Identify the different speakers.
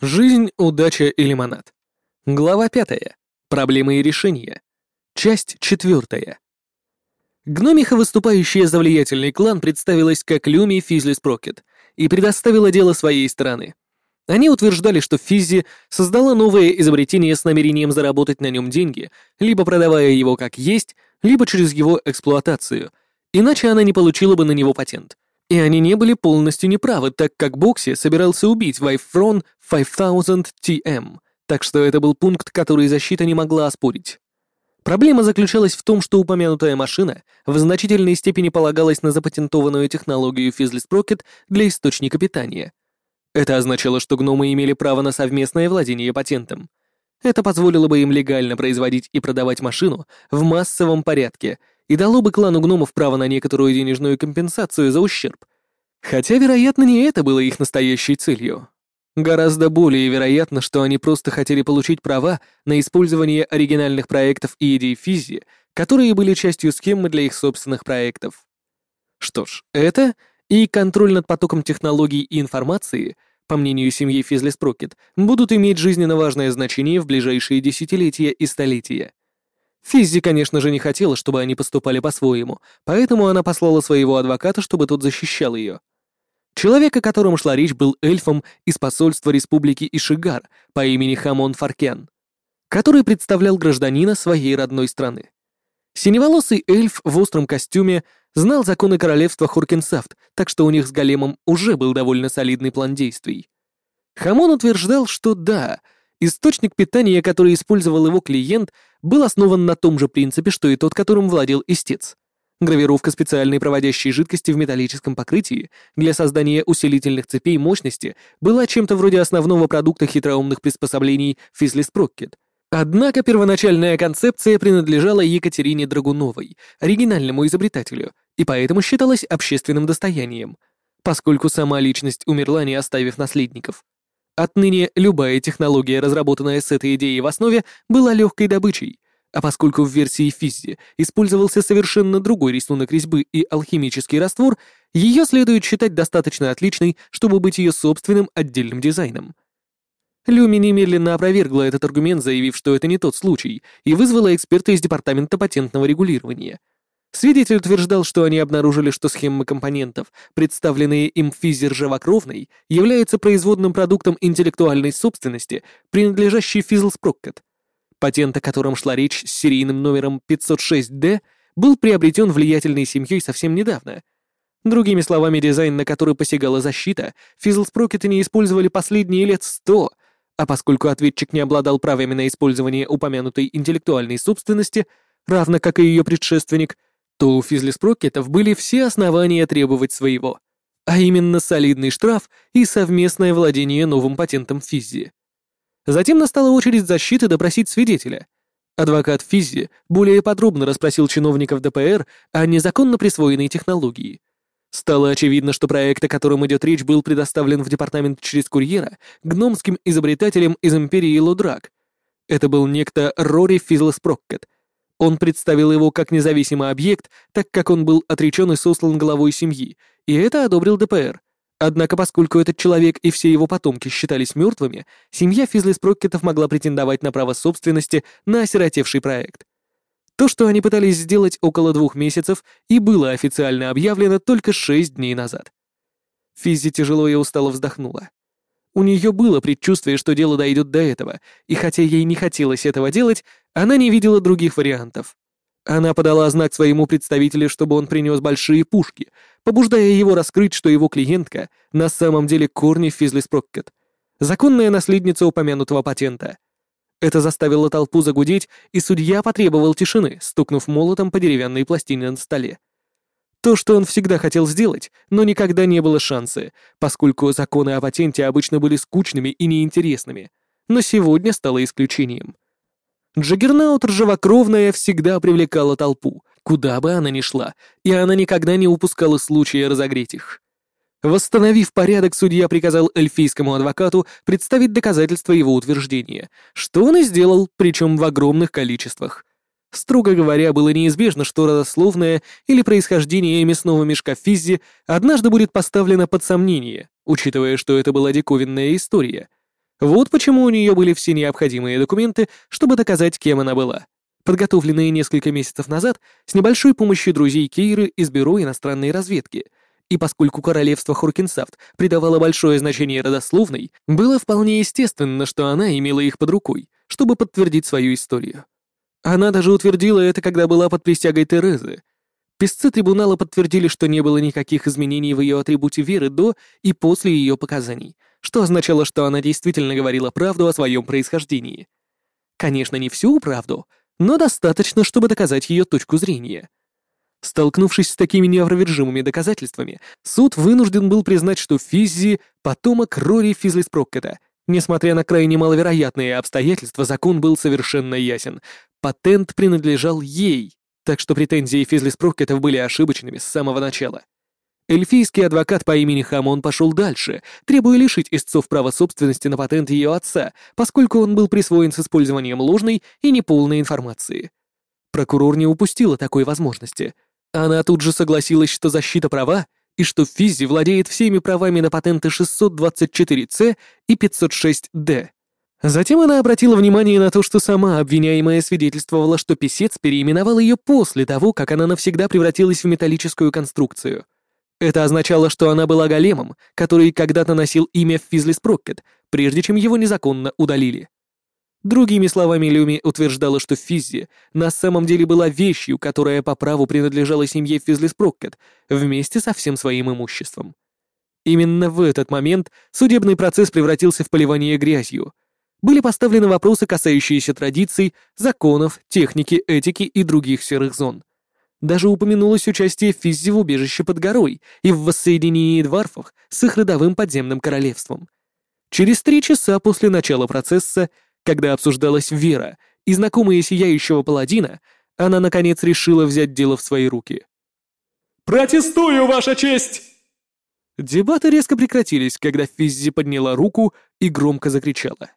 Speaker 1: Жизнь, удача и лимонад. Глава пятая. Проблемы и решения. Часть четвертая. Гномиха, выступающая за влиятельный клан, представилась как Люми Физли Спрокет и предоставила дело своей стороны. Они утверждали, что Физзи создала новое изобретение с намерением заработать на нем деньги, либо продавая его как есть, либо через его эксплуатацию, иначе она не получила бы на него патент. И они не были полностью неправы, так как Бокси собирался убить Вайфрон 5000 TM, так что это был пункт, который защита не могла оспорить. Проблема заключалась в том, что упомянутая машина в значительной степени полагалась на запатентованную технологию Fizzly Sprocket для источника питания. Это означало, что гномы имели право на совместное владение патентом. Это позволило бы им легально производить и продавать машину в массовом порядке и дало бы клану гномов право на некоторую денежную компенсацию за ущерб. Хотя, вероятно, не это было их настоящей целью. Гораздо более вероятно, что они просто хотели получить права на использование оригинальных проектов и идей физи, которые были частью схемы для их собственных проектов. Что ж, это и контроль над потоком технологий и информации, по мнению семьи Физли Спрокет, будут иметь жизненно важное значение в ближайшие десятилетия и столетия. Физзи, конечно же, не хотела, чтобы они поступали по-своему, поэтому она послала своего адвоката, чтобы тот защищал ее. Человек, о котором шла речь, был эльфом из посольства Республики Ишигар по имени Хамон Фаркен, который представлял гражданина своей родной страны. Синеволосый эльф в остром костюме знал законы королевства Хоркинсафт, так что у них с Големом уже был довольно солидный план действий. Хамон утверждал, что да, источник питания, который использовал его клиент, был основан на том же принципе, что и тот, которым владел истец. Гравировка специальной проводящей жидкости в металлическом покрытии для создания усилительных цепей мощности была чем-то вроде основного продукта хитроумных приспособлений Физлис Проккет. Однако первоначальная концепция принадлежала Екатерине Драгуновой, оригинальному изобретателю, и поэтому считалась общественным достоянием, поскольку сама личность умерла, не оставив наследников. Отныне любая технология, разработанная с этой идеей в основе, была легкой добычей, а поскольку в версии Физзи использовался совершенно другой рисунок резьбы и алхимический раствор, ее следует считать достаточно отличной, чтобы быть ее собственным отдельным дизайном. Люми немедленно опровергла этот аргумент, заявив, что это не тот случай, и вызвала эксперта из Департамента патентного регулирования — Свидетель утверждал, что они обнаружили, что схемы компонентов, представленные им физер живокровной, являются производным продуктом интеллектуальной собственности, принадлежащей Fizzle Sprocket. Патент, о котором шла речь с серийным номером 506D, был приобретен влиятельной семьей совсем недавно. Другими словами, дизайн, на который посягала защита, Sprocket не использовали последние лет сто, а поскольку ответчик не обладал правами на использование упомянутой интеллектуальной собственности, равно как и ее предшественник — то у физлиспрокетов были все основания требовать своего, а именно солидный штраф и совместное владение новым патентом Физзи. Затем настала очередь защиты допросить свидетеля. Адвокат Физзи более подробно расспросил чиновников ДПР о незаконно присвоенной технологии. Стало очевидно, что проект, о котором идет речь, был предоставлен в департамент через курьера гномским изобретателем из империи Лудрак. Это был некто Рори Физлеспроккет — он представил его как независимый объект, так как он был отречен и сослан главой семьи, и это одобрил ДПР. Однако, поскольку этот человек и все его потомки считались мертвыми, семья Физлис-Проккетов могла претендовать на право собственности на осиротевший проект. То, что они пытались сделать около двух месяцев, и было официально объявлено только шесть дней назад. Физи тяжело и устало вздохнула. У нее было предчувствие, что дело дойдет до этого, и хотя ей не хотелось этого делать, она не видела других вариантов. Она подала знак своему представителю, чтобы он принес большие пушки, побуждая его раскрыть, что его клиентка на самом деле Корни Физлис Проккет, законная наследница упомянутого патента. Это заставило толпу загудеть, и судья потребовал тишины, стукнув молотом по деревянной пластине на столе. То, что он всегда хотел сделать, но никогда не было шанса, поскольку законы о патенте обычно были скучными и неинтересными, но сегодня стало исключением. Джаггернаут ржавокровная всегда привлекала толпу, куда бы она ни шла, и она никогда не упускала случая разогреть их. Восстановив порядок, судья приказал эльфийскому адвокату представить доказательства его утверждения, что он и сделал, причем в огромных количествах. Строго говоря, было неизбежно, что родословное или происхождение мясного мешка Физзи однажды будет поставлено под сомнение, учитывая, что это была диковинная история. Вот почему у нее были все необходимые документы, чтобы доказать, кем она была. Подготовленные несколько месяцев назад с небольшой помощью друзей Кейры из Бюро иностранной разведки. И поскольку королевство Хоркинсафт придавало большое значение родословной, было вполне естественно, что она имела их под рукой, чтобы подтвердить свою историю. Она даже утвердила это, когда была под присягой Терезы. Песцы трибунала подтвердили, что не было никаких изменений в ее атрибуте веры до и после ее показаний, что означало, что она действительно говорила правду о своем происхождении. Конечно, не всю правду, но достаточно, чтобы доказать ее точку зрения. Столкнувшись с такими неопровержимыми доказательствами, суд вынужден был признать, что Физзи — потомок Рори Физлиспроккета. Несмотря на крайне маловероятные обстоятельства, закон был совершенно ясен. Патент принадлежал ей, так что претензии Физлиспроккетов были ошибочными с самого начала. Эльфийский адвокат по имени Хамон пошел дальше, требуя лишить истцов права собственности на патент ее отца, поскольку он был присвоен с использованием ложной и неполной информации. Прокурор не упустила такой возможности. Она тут же согласилась, что защита права и что Физи владеет всеми правами на патенты 624C и 506D. Затем она обратила внимание на то, что сама обвиняемая свидетельствовала, что писец переименовал ее после того, как она навсегда превратилась в металлическую конструкцию — это означало, что она была големом, который когда-то носил имя Физлис Проккет, прежде чем его незаконно удалили. Другими словами, Люми утверждала, что Физзи на самом деле была вещью, которая по праву принадлежала семье Физлис Проккет вместе со всем своим имуществом. Именно в этот момент судебный процесс превратился в поливание грязью. Были поставлены вопросы, касающиеся традиций, законов, техники, этики и других серых зон. Даже упомянулось участие Физзи в убежище под горой и в воссоединении дварфов с их родовым подземным королевством. Через три часа после начала процесса, когда обсуждалась вера и знакомые Сияющего Паладина, она, наконец, решила взять дело в свои руки.
Speaker 2: «Протестую, Ваша честь!»
Speaker 1: Дебаты резко прекратились, когда Физзи подняла руку и громко закричала.